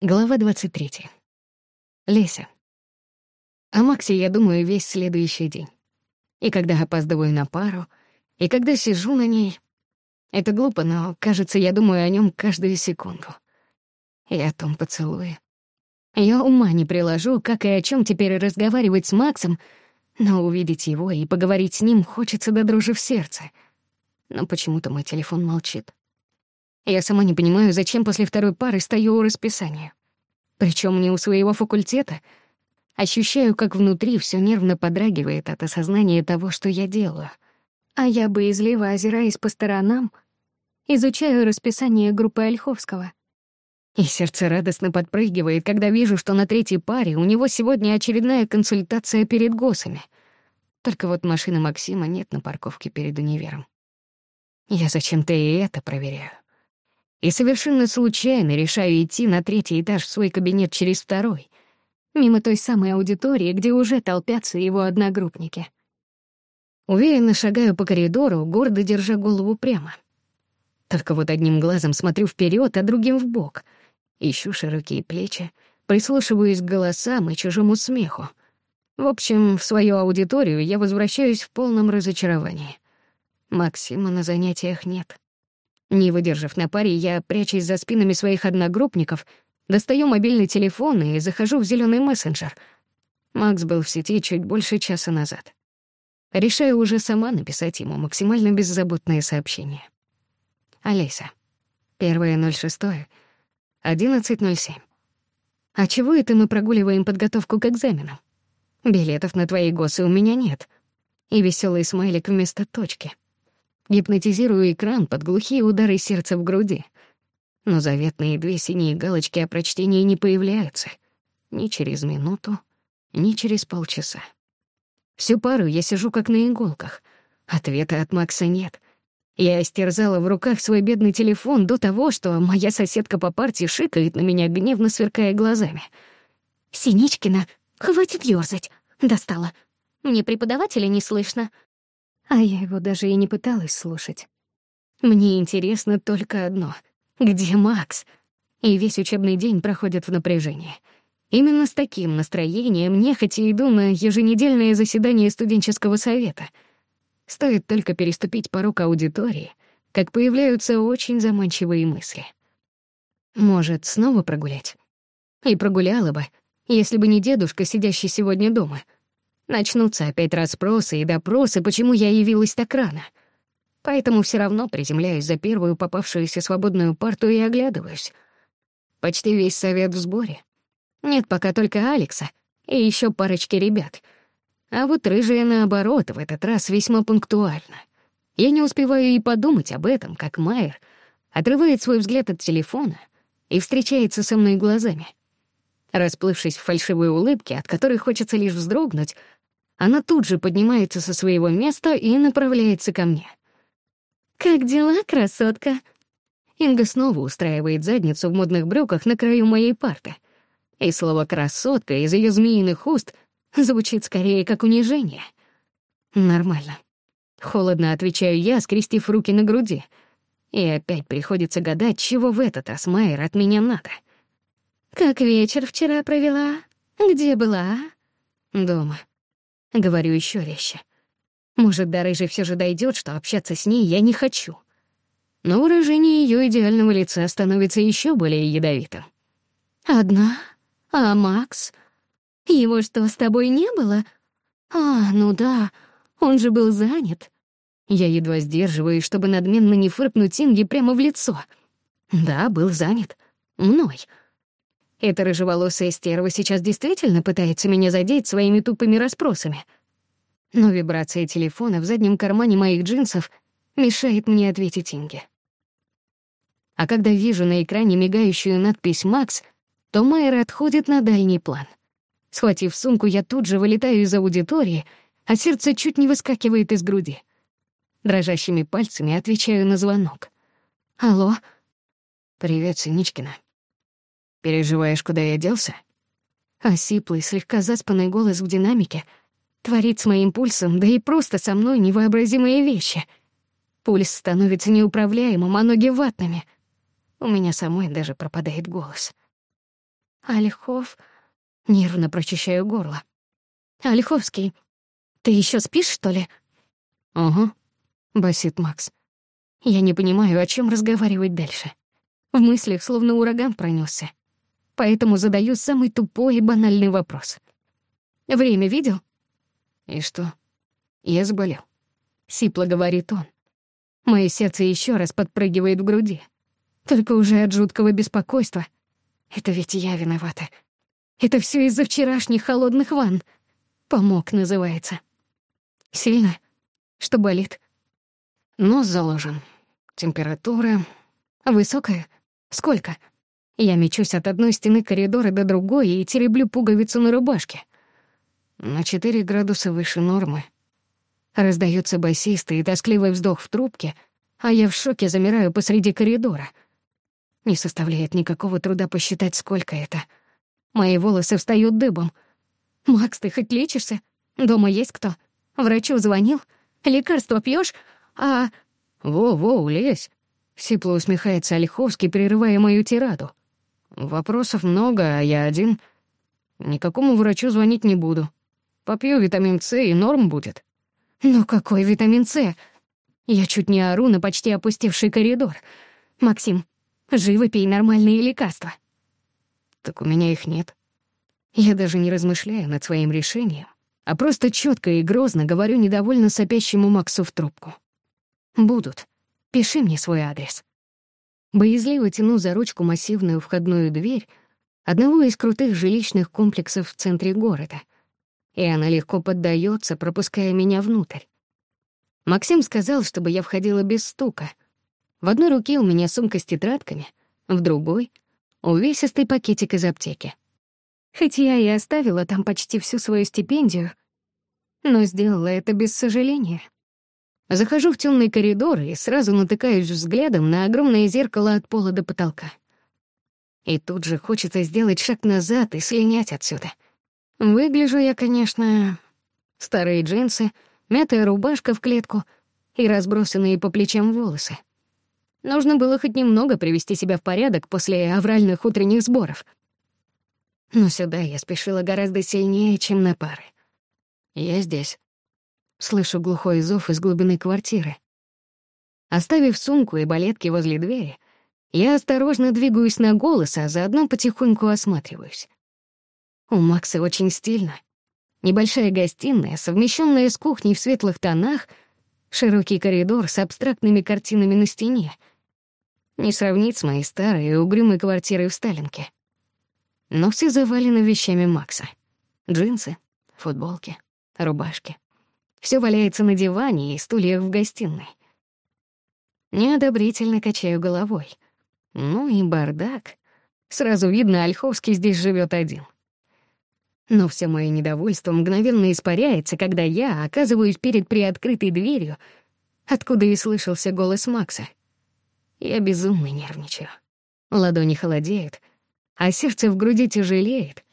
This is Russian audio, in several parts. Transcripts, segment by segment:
Глава 23. Леся. О Максе я думаю весь следующий день. И когда опаздываю на пару, и когда сижу на ней. Это глупо, но, кажется, я думаю о нем каждую секунду. И о том поцелуе. Я ума не приложу, как и о чем теперь разговаривать с Максом, но увидеть его и поговорить с ним хочется до дрожи в сердце. Но почему-то мой телефон молчит. А я сама не понимаю, зачем после второй пары стою у расписания. Причём не у своего факультета. Ощущаю, как внутри всё нервно подрагивает от осознания того, что я делаю. А я бы излива озираясь по сторонам, изучаю расписание группы Ольховского. И сердце радостно подпрыгивает, когда вижу, что на третьей паре у него сегодня очередная консультация перед госами. Только вот машины Максима нет на парковке перед универом. Я зачем-то и это проверяю. и совершенно случайно решаю идти на третий этаж в свой кабинет через второй, мимо той самой аудитории, где уже толпятся его одногруппники. Уверенно шагаю по коридору, гордо держа голову прямо. Только вот одним глазом смотрю вперед, а другим вбок. Ищу широкие плечи, прислушиваюсь к голосам и чужому смеху. В общем, в свою аудиторию я возвращаюсь в полном разочаровании. Максима на занятиях нет. Не выдержав на паре, я, прячась за спинами своих одногруппников, достаю мобильный телефон и захожу в зеленый мессенджер. Макс был в сети чуть больше часа назад. Решаю уже сама написать ему максимально беззаботное сообщение. Олеся. 1.06. 11.07. А чего это мы прогуливаем подготовку к экзаменам? Билетов на твои госы у меня нет. И веселый смайлик вместо точки — Гипнотизирую экран под глухие удары сердца в груди. Но заветные две синие галочки о прочтении не появляются. Ни через минуту, ни через полчаса. Всю пару я сижу как на иголках. Ответа от Макса нет. Я истерзала в руках свой бедный телефон до того, что моя соседка по парте шикает на меня, гневно сверкая глазами. «Синичкина, хватит ёрзать!» Достала. Мне преподавателя не слышно а я его даже и не пыталась слушать. Мне интересно только одно — где Макс? И весь учебный день проходит в напряжении. Именно с таким настроением нехотя иду на еженедельное заседание студенческого совета. Стоит только переступить порог аудитории, как появляются очень заманчивые мысли. Может, снова прогулять? И прогуляла бы, если бы не дедушка, сидящий сегодня дома — Начнутся опять расспросы и допросы, почему я явилась так рано. Поэтому все равно приземляюсь за первую попавшуюся свободную парту и оглядываюсь. Почти весь совет в сборе. Нет пока только Алекса и еще парочки ребят. А вот рыжая, наоборот, в этот раз весьма пунктуальна. Я не успеваю и подумать об этом, как Майер отрывает свой взгляд от телефона и встречается со мной глазами. Расплывшись в фальшивой улыбке, от которой хочется лишь вздрогнуть, она тут же поднимается со своего места и направляется ко мне. «Как дела, красотка?» Инга снова устраивает задницу в модных брюках на краю моей парты. И слово «красотка» из ее змеиных уст звучит скорее как унижение. «Нормально». Холодно отвечаю я, скрестив руки на груди. И опять приходится гадать, чего в этот раз Майер от меня надо. «Как вечер вчера провела? Где была?» а?» «Дома». Говорю еще резче. Может, до рыжей все же дойдет, что общаться с ней я не хочу. Но выражение ее идеального лица становится еще более ядовитым. «Одна? А Макс? Его что, с тобой не было? А, ну да, он же был занят». Я едва сдерживаюсь, чтобы надменно не фыркнуть Инге прямо в лицо. Да, был занят. Мной. Эта рыжеволосая стерва сейчас действительно пытается меня задеть своими тупыми расспросами. Но вибрация телефона в заднем кармане моих джинсов мешает мне ответить Инге. А когда вижу на экране мигающую надпись «Макс», то Майер отходит на дальний план. Схватив сумку, я тут же вылетаю из аудитории, а сердце чуть не выскакивает из груди. Дрожащими пальцами отвечаю на звонок. «Алло?» «Привет, Синичкина», Переживаешь, куда я делся? А сиплый, слегка заспанный голос в динамике творит с моим пульсом, да и просто со мной невообразимые вещи. Пульс становится неуправляемым, а ноги ватными. У меня самой даже пропадает голос. Ольхов... Нервно прочищаю горло. «Ольховский, ты еще спишь, что ли?» «Угу», — басит Макс. Я не понимаю, о чем разговаривать дальше. В мыслях словно ураган пронесся, поэтому задаю самый тупой и банальный вопрос. «Время видел?» «И что?» «Я заболел», — сипло говорит он. Мое сердце еще раз подпрыгивает в груди. Только уже от жуткого беспокойства. Это ведь я виновата. Это все из-за вчерашних холодных ванн. «Помог» называется. «Сильно? Что болит?» «Нос заложен. Температура...» «Высокая? Сколько?» Я мечусь от одной стены коридора до другой и тереблю пуговицу на рубашке. На четыре градуса выше нормы. Раздается басистый и тоскливый вздох в трубке, а я в шоке замираю посреди коридора. Не составляет никакого труда посчитать, сколько это. Мои волосы встают дыбом. «Макс, ты хоть лечишься? Дома есть кто? Врачу звонил? Лекарство пьешь? А...» «Во-во, лезь!» — сипло усмехается Ольховский, прерывая мою тираду. Вопросов много, а я один. Никакому врачу звонить не буду. Попью витамин С, и норм будет». Но ну какой витамин С? Я чуть не ору на почти опустевший коридор. Максим, живо пей нормальные лекарства». «Так у меня их нет». Я даже не размышляю над своим решением, а просто четко и грозно говорю недовольно сопящему Максу в трубку. «Будут. Пиши мне свой адрес» боязливо тяну за ручку массивную входную дверь одного из крутых жилищных комплексов в центре города. И она легко поддается, пропуская меня внутрь. Максим сказал, чтобы я входила без стука. В одной руке у меня сумка с тетрадками, в другой — увесистый пакетик из аптеки. Хоть я и оставила там почти всю свою стипендию, но сделала это без сожаления. Захожу в темный коридор и сразу натыкаюсь взглядом на огромное зеркало от пола до потолка. И тут же хочется сделать шаг назад и слинять отсюда. Выгляжу я, конечно, старые джинсы, мятая рубашка в клетку и разбросанные по плечам волосы. Нужно было хоть немного привести себя в порядок после авральных утренних сборов. Но сюда я спешила гораздо сильнее, чем на пары. Я здесь слышу глухой зов из глубины квартиры. Оставив сумку и балетки возле двери, я осторожно двигаюсь на голос, а заодно потихоньку осматриваюсь. У Макса очень стильно. Небольшая гостиная, совмещенная с кухней в светлых тонах, широкий коридор с абстрактными картинами на стене. Не сравнить с моей старой и угрюмой квартирой в Сталинке. Но все завалено вещами Макса. Джинсы, футболки, рубашки, все валяется на диване и стульях в гостиной. Неодобрительно качаю головой. Ну и бардак. Сразу видно, Ольховский здесь живет один. Но все мое недовольство мгновенно испаряется, когда я оказываюсь перед приоткрытой дверью, откуда и слышался голос Макса. Я безумно нервничаю. Ладони холодеют, а сердце в груди тяжелеет.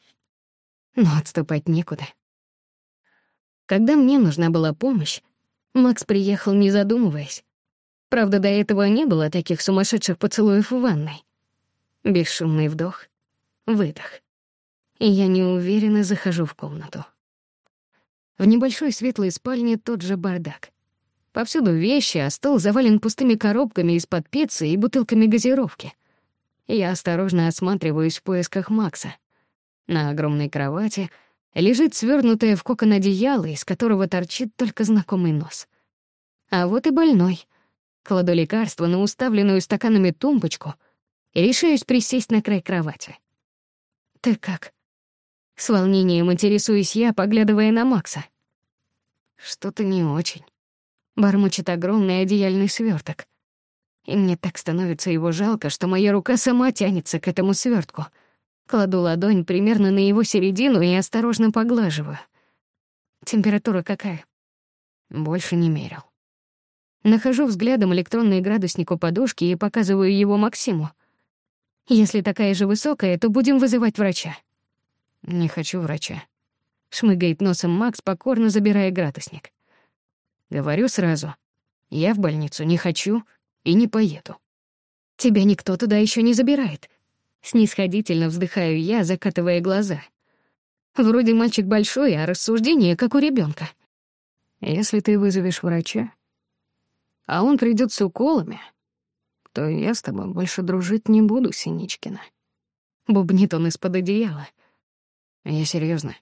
Но отступать некуда. Когда мне нужна была помощь, Макс приехал, не задумываясь. Правда, до этого не было таких сумасшедших поцелуев в ванной. Бесшумный вдох, выдох. И я неуверенно захожу в комнату. В небольшой светлой спальне тот же бардак. Повсюду вещи, а стол завален пустыми коробками из-под пиццы и бутылками газировки. Я осторожно осматриваюсь в поисках Макса. На огромной кровати — лежит свернутая в кокон одеяло, из которого торчит только знакомый нос. А вот и больной. Кладу лекарство на уставленную стаканами тумбочку и решаюсь присесть на край кровати. «Ты как?» С волнением интересуюсь я, поглядывая на Макса. «Что-то не очень». Бормочет огромный одеяльный сверток. И мне так становится его жалко, что моя рука сама тянется к этому свертку — Кладу ладонь примерно на его середину и осторожно поглаживаю. Температура какая? Больше не мерил. Нахожу взглядом электронный градусник у подушки и показываю его Максиму. Если такая же высокая, то будем вызывать врача. Не хочу врача. Шмыгает носом Макс, покорно забирая градусник. Говорю сразу. Я в больницу не хочу и не поеду. Тебя никто туда еще не забирает снисходительно вздыхаю я, закатывая глаза. Вроде мальчик большой, а рассуждение как у ребенка. Если ты вызовешь врача, а он придет с уколами, то я с тобой больше дружить не буду, Синичкина. Бубнит он из-под одеяла. Я серьезно.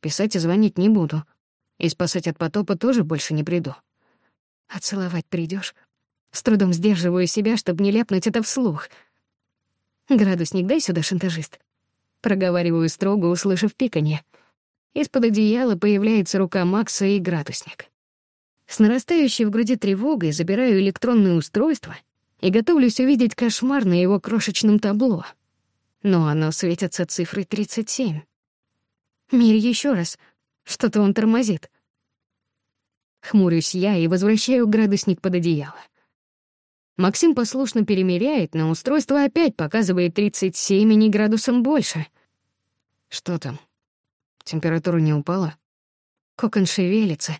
Писать и звонить не буду. И спасать от потопа тоже больше не приду. А целовать придешь? С трудом сдерживаю себя, чтобы не ляпнуть это вслух — «Градусник дай сюда, шантажист». Проговариваю строго, услышав пиканье. Из-под одеяла появляется рука Макса и градусник. С нарастающей в груди тревогой забираю электронное устройство и готовлюсь увидеть кошмар на его крошечном табло. Но оно светится цифрой 37. Мир еще раз. Что-то он тормозит. Хмурюсь я и возвращаю градусник под одеяло. Максим послушно перемеряет, но устройство опять показывает 37,9 градусом больше. Что там? Температура не упала? Кокон шевелится,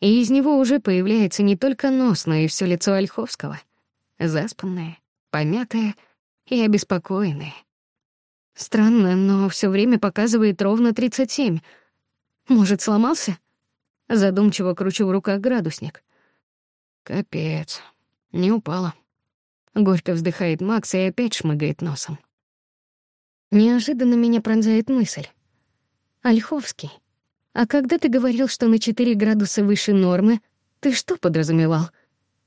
и из него уже появляется не только нос, но и все лицо Ольховского. Заспанное, помятое и обеспокоенное. Странно, но все время показывает ровно 37. Может, сломался? Задумчиво кручу в руках градусник. Капец. Не упала. Горько вздыхает Макс и опять шмыгает носом. Неожиданно меня пронзает мысль. Ольховский, а когда ты говорил, что на 4 градуса выше нормы, ты что подразумевал?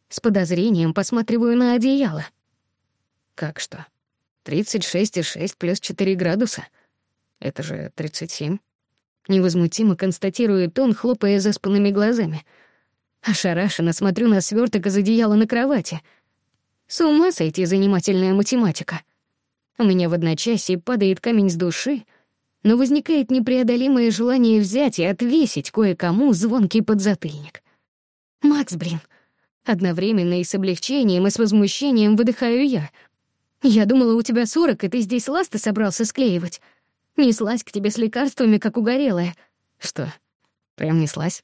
С подозрением посматриваю на одеяло. Как что? 36,6 плюс 4 градуса. Это же 37. Невозмутимо констатирует он, хлопая заспанными глазами — ошарашенно смотрю на сверток из одеяла на кровати. С ума сойти занимательная математика. У меня в одночасье падает камень с души, но возникает непреодолимое желание взять и отвесить кое-кому звонкий подзатыльник. «Макс, блин!» Одновременно и с облегчением, и с возмущением выдыхаю я. «Я думала, у тебя сорок, и ты здесь ласты собрался склеивать. Неслась к тебе с лекарствами, как угорелая». «Что, прям неслась?»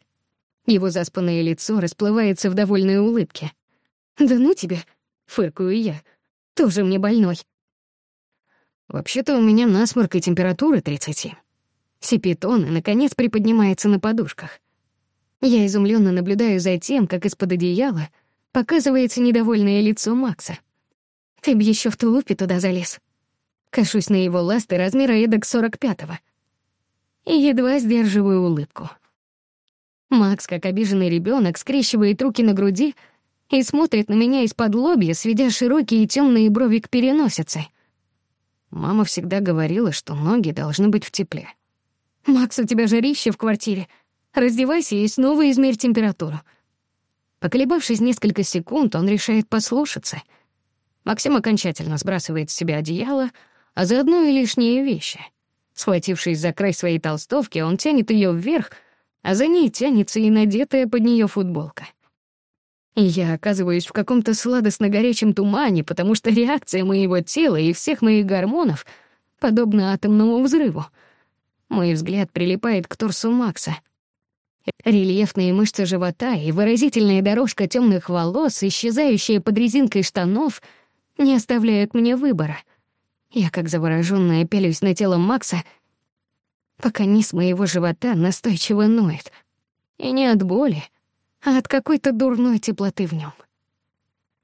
Его заспанное лицо расплывается в довольной улыбке. «Да ну тебе!» — фыркаю я. «Тоже мне больной». «Вообще-то у меня насморк и температура тридцати. Сипит он и, наконец, приподнимается на подушках. Я изумленно наблюдаю за тем, как из-под одеяла показывается недовольное лицо Макса. «Ты б еще в тулупе туда залез». Кашусь на его ласты размера эдак сорок пятого. И едва сдерживаю улыбку. Макс, как обиженный ребенок, скрещивает руки на груди и смотрит на меня из-под лобья, сведя широкие темные брови к переносице. Мама всегда говорила, что ноги должны быть в тепле. «Макс, у тебя жарище в квартире. Раздевайся и снова измерь температуру». Поколебавшись несколько секунд, он решает послушаться. Максим окончательно сбрасывает с себя одеяло, а заодно и лишние вещи. Схватившись за край своей толстовки, он тянет ее вверх — а за ней тянется и надетая под нее футболка. И я оказываюсь в каком-то сладостно-горячем тумане, потому что реакция моего тела и всех моих гормонов подобна атомному взрыву. Мой взгляд прилипает к торсу Макса. Рельефные мышцы живота и выразительная дорожка темных волос, исчезающая под резинкой штанов, не оставляют мне выбора. Я, как заворожённая, пялюсь на тело Макса — пока низ моего живота настойчиво ноет. И не от боли, а от какой-то дурной теплоты в нем.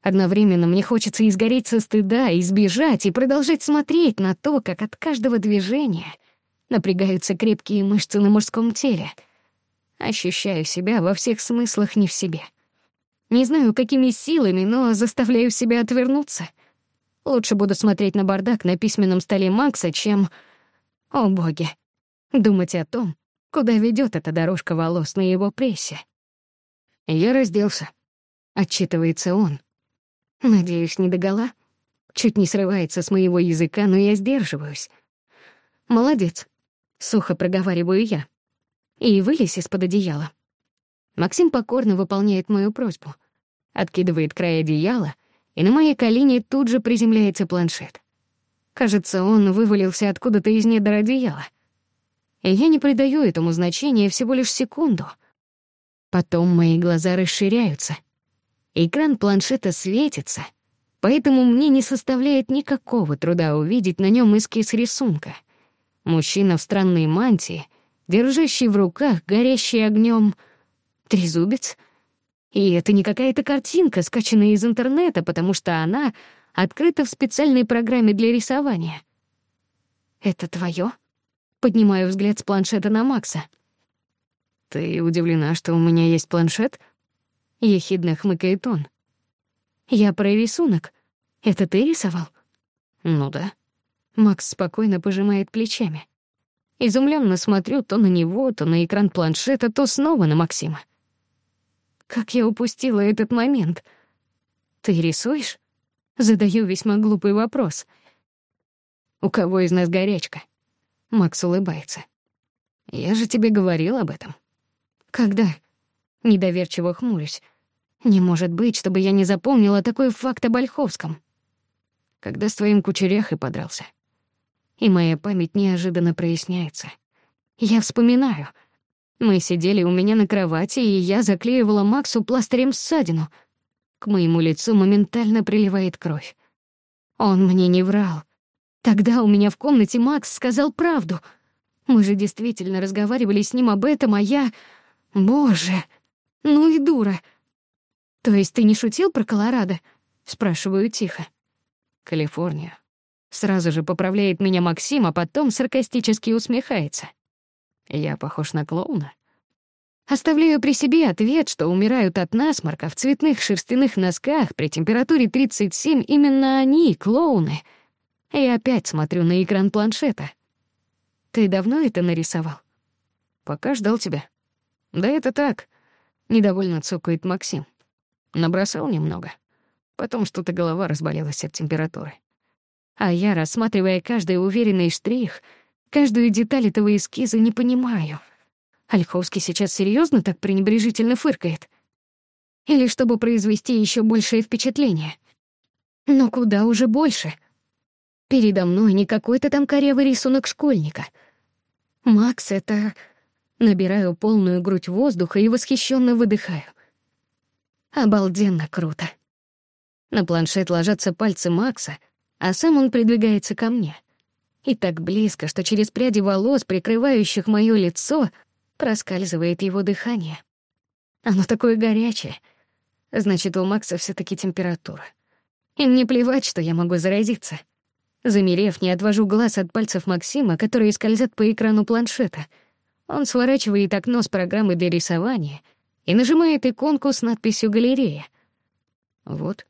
Одновременно мне хочется изгореть со стыда, избежать и продолжать смотреть на то, как от каждого движения напрягаются крепкие мышцы на мужском теле. Ощущаю себя во всех смыслах не в себе. Не знаю, какими силами, но заставляю себя отвернуться. Лучше буду смотреть на бардак на письменном столе Макса, чем... О, боги, думать о том, куда ведет эта дорожка волос на его прессе. «Я разделся», — отчитывается он. «Надеюсь, не догола?» Чуть не срывается с моего языка, но я сдерживаюсь. «Молодец», — сухо проговариваю я. И вылез из-под одеяла. Максим покорно выполняет мою просьбу. Откидывает край одеяла, и на моей колени тут же приземляется планшет. Кажется, он вывалился откуда-то из недр одеяла и я не придаю этому значения всего лишь секунду. Потом мои глаза расширяются. Экран планшета светится, поэтому мне не составляет никакого труда увидеть на нем эскиз рисунка. Мужчина в странной мантии, держащий в руках горящий огнем трезубец. И это не какая-то картинка, скачанная из интернета, потому что она открыта в специальной программе для рисования. «Это твое?» Поднимаю взгляд с планшета на Макса. «Ты удивлена, что у меня есть планшет?» Ехидно хмыкает он. «Я про рисунок. Это ты рисовал?» «Ну да». Макс спокойно пожимает плечами. Изумленно смотрю то на него, то на экран планшета, то снова на Максима. Как я упустила этот момент. «Ты рисуешь?» Задаю весьма глупый вопрос. «У кого из нас горячка?» Макс улыбается. «Я же тебе говорил об этом». «Когда?» Недоверчиво хмурюсь. «Не может быть, чтобы я не запомнила такой факт о Ольховском». «Когда с твоим кучеряхой подрался». И моя память неожиданно проясняется. Я вспоминаю. Мы сидели у меня на кровати, и я заклеивала Максу пластырем ссадину. К моему лицу моментально приливает кровь. Он мне не врал. Тогда у меня в комнате Макс сказал правду. Мы же действительно разговаривали с ним об этом, а я... Боже, ну и дура. То есть ты не шутил про Колорадо? Спрашиваю тихо. Калифорния. Сразу же поправляет меня Максим, а потом саркастически усмехается. Я похож на клоуна. Оставляю при себе ответ, что умирают от насморка в цветных шерстяных носках при температуре 37 именно они, клоуны — и опять смотрю на экран планшета. Ты давно это нарисовал? Пока ждал тебя. Да это так. Недовольно цокает Максим. Набросал немного. Потом что-то голова разболелась от температуры. А я, рассматривая каждый уверенный штрих, каждую деталь этого эскиза, не понимаю. Ольховский сейчас серьезно так пренебрежительно фыркает? Или чтобы произвести еще большее впечатление? Но куда уже больше — Передо мной не какой-то там корявый рисунок школьника. Макс — это... Набираю полную грудь воздуха и восхищенно выдыхаю. Обалденно круто. На планшет ложатся пальцы Макса, а сам он придвигается ко мне. И так близко, что через пряди волос, прикрывающих мое лицо, проскальзывает его дыхание. Оно такое горячее. Значит, у Макса все таки температура. И мне плевать, что я могу заразиться. Замерев, не отвожу глаз от пальцев Максима, которые скользят по экрану планшета. Он сворачивает окно с программы для рисования и нажимает иконку с надписью «Галерея». Вот.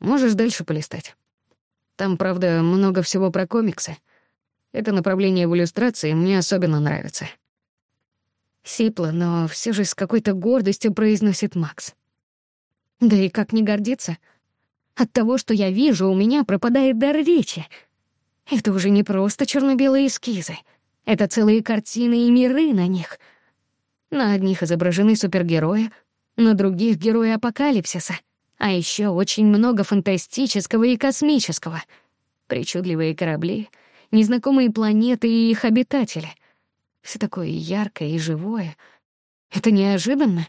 Можешь дальше полистать. Там, правда, много всего про комиксы. Это направление в иллюстрации мне особенно нравится. Сипло, но все же с какой-то гордостью произносит Макс. Да и как не гордиться — от того, что я вижу, у меня пропадает дар речи. Это уже не просто черно-белые эскизы. Это целые картины и миры на них. На одних изображены супергерои, на других — герои апокалипсиса. А еще очень много фантастического и космического. Причудливые корабли, незнакомые планеты и их обитатели. Все такое яркое и живое. Это неожиданно.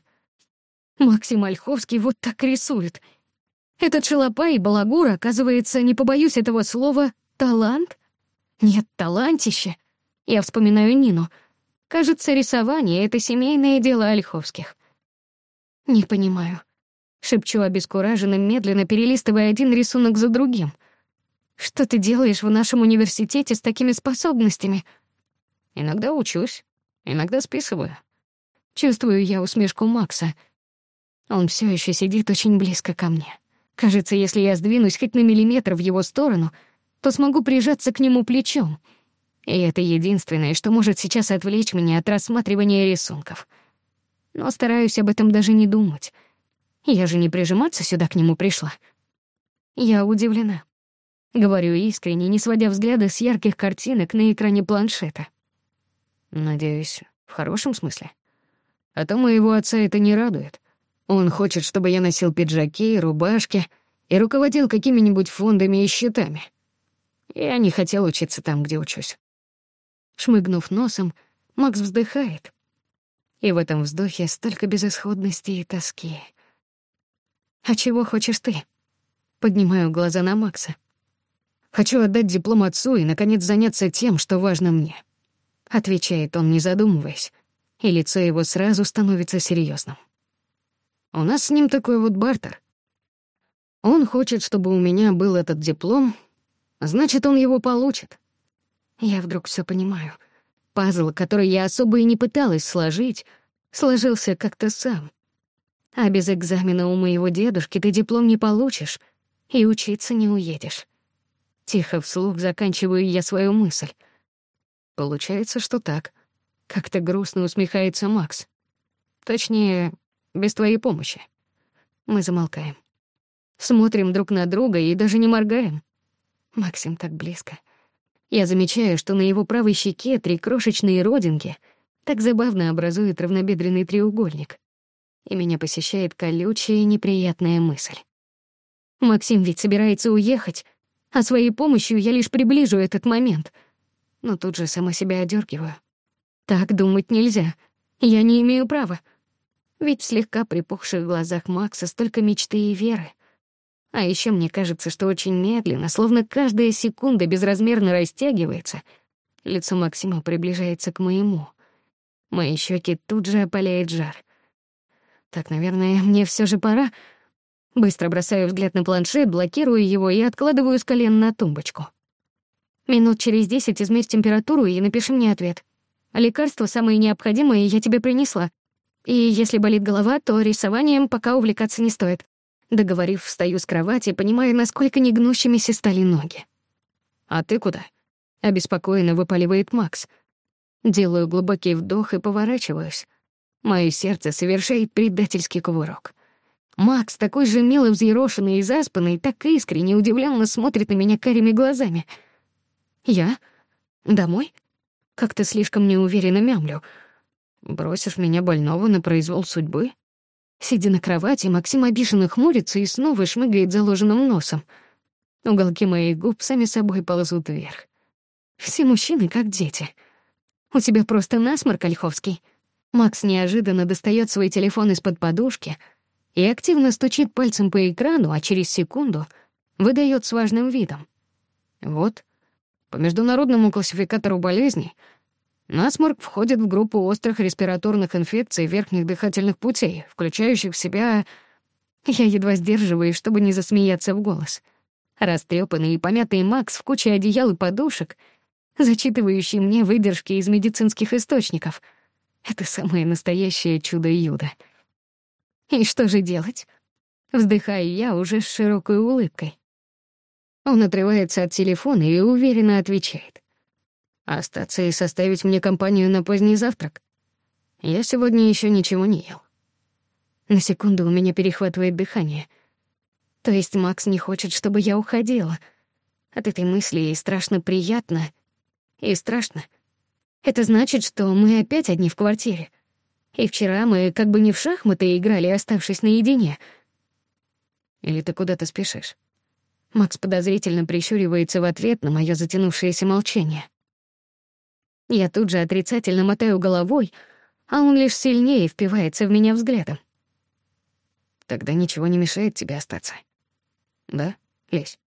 Максим Ольховский вот так рисует — этот шалопа и балагур, оказывается, не побоюсь этого слова, талант? Нет, талантище. Я вспоминаю Нину. Кажется, рисование — это семейное дело Ольховских. Не понимаю. Шепчу обескураженным, медленно перелистывая один рисунок за другим. Что ты делаешь в нашем университете с такими способностями? Иногда учусь, иногда списываю. Чувствую я усмешку Макса. Он все еще сидит очень близко ко мне. Кажется, если я сдвинусь хоть на миллиметр в его сторону, то смогу прижаться к нему плечом. И это единственное, что может сейчас отвлечь меня от рассматривания рисунков. Но стараюсь об этом даже не думать. Я же не прижиматься сюда к нему пришла. Я удивлена. Говорю искренне, не сводя взгляда с ярких картинок на экране планшета. Надеюсь, в хорошем смысле. А то моего отца это не радует. Он хочет, чтобы я носил пиджаки и рубашки и руководил какими-нибудь фондами и счетами. Я не хотел учиться там, где учусь. Шмыгнув носом, Макс вздыхает. И в этом вздохе столько безысходности и тоски. «А чего хочешь ты?» Поднимаю глаза на Макса. «Хочу отдать диплом отцу и, наконец, заняться тем, что важно мне», — отвечает он, не задумываясь, и лицо его сразу становится серьезным. У нас с ним такой вот бартер. Он хочет, чтобы у меня был этот диплом, значит, он его получит. Я вдруг все понимаю. Пазл, который я особо и не пыталась сложить, сложился как-то сам. А без экзамена у моего дедушки ты диплом не получишь и учиться не уедешь. Тихо вслух заканчиваю я свою мысль. Получается, что так. Как-то грустно усмехается Макс. Точнее, без твоей помощи. Мы замолкаем. Смотрим друг на друга и даже не моргаем. Максим так близко. Я замечаю, что на его правой щеке три крошечные родинки так забавно образуют равнобедренный треугольник. И меня посещает колючая и неприятная мысль. Максим ведь собирается уехать, а своей помощью я лишь приближу этот момент. Но тут же сама себя одергиваю. Так думать нельзя. Я не имею права ведь в слегка припухших глазах Макса столько мечты и веры. А еще мне кажется, что очень медленно, словно каждая секунда безразмерно растягивается, лицо Максима приближается к моему. Мои щеки тут же опаляет жар. Так, наверное, мне все же пора. Быстро бросаю взгляд на планшет, блокирую его и откладываю с колен на тумбочку. Минут через десять измерь температуру и напиши мне ответ. лекарство самое необходимое, я тебе принесла. И если болит голова, то рисованием пока увлекаться не стоит. Договорив, встаю с кровати, понимая, насколько негнущимися стали ноги. «А ты куда?» — обеспокоенно выпаливает Макс. Делаю глубокий вдох и поворачиваюсь. Моё сердце совершает предательский кувырок. Макс, такой же мило взъерошенный и заспанный, так искренне и удивлённо смотрит на меня карими глазами. «Я? Домой?» Как-то слишком неуверенно мямлю — Бросишь меня больного на произвол судьбы? Сидя на кровати, Максим обиженно хмурится и снова шмыгает заложенным носом. Уголки моих губ сами собой ползут вверх. Все мужчины как дети. У тебя просто насморк, Ольховский. Макс неожиданно достает свой телефон из-под подушки и активно стучит пальцем по экрану, а через секунду выдает с важным видом. Вот, по международному классификатору болезней — Насморк входит в группу острых респираторных инфекций верхних дыхательных путей, включающих в себя... Я едва сдерживаюсь, чтобы не засмеяться в голос. Растрёпанный и помятый Макс в куче одеял и подушек, зачитывающий мне выдержки из медицинских источников. Это самое настоящее чудо Юда. И что же делать? Вздыхаю я уже с широкой улыбкой. Он отрывается от телефона и уверенно отвечает остаться а и составить мне компанию на поздний завтрак. Я сегодня еще ничего не ел. На секунду у меня перехватывает дыхание. То есть Макс не хочет, чтобы я уходила. От этой мысли ей страшно приятно. И страшно. Это значит, что мы опять одни в квартире. И вчера мы как бы не в шахматы играли, оставшись наедине. Или ты куда-то спешишь? Макс подозрительно прищуривается в ответ на мое затянувшееся молчание. Я тут же отрицательно мотаю головой, а он лишь сильнее впивается в меня взглядом. Тогда ничего не мешает тебе остаться. Да, Лесь?